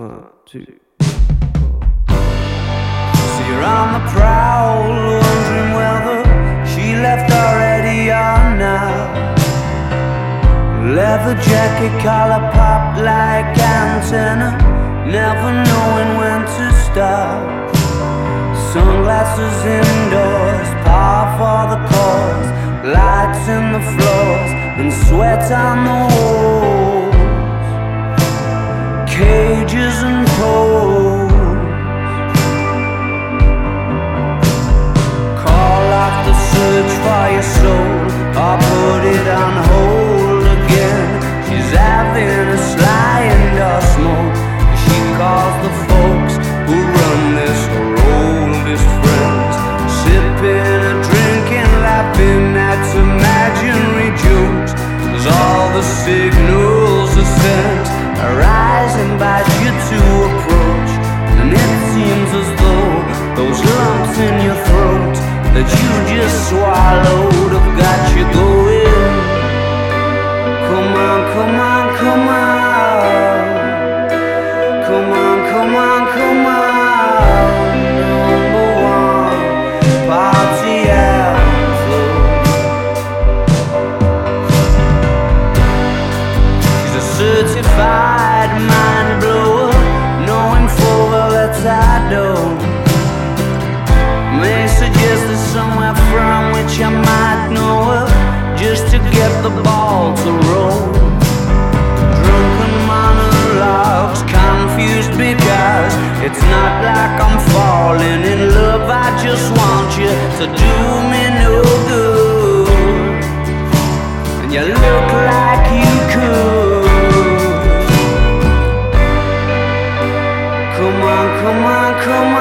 One, two. So you're on the prowl, wondering whether she left already or not. Leather jacket, collar pop like antenna, never knowing when to stop. Sunglasses indoors, par for the cause, lights in the floors, and sweat on the walls. Cages and poles. Call off the search for your soul or put it on hold again. She's having a sly indoor smoke. She calls the folks who run this her oldest friends. Sipping and drinking, laughing at imaginary jokes. Cause all the signals you the ball to roll. Drunken monologues, confused because it's not like I'm falling in love. I just want you to do me no good, and you look like you could. Come on, come on, come on.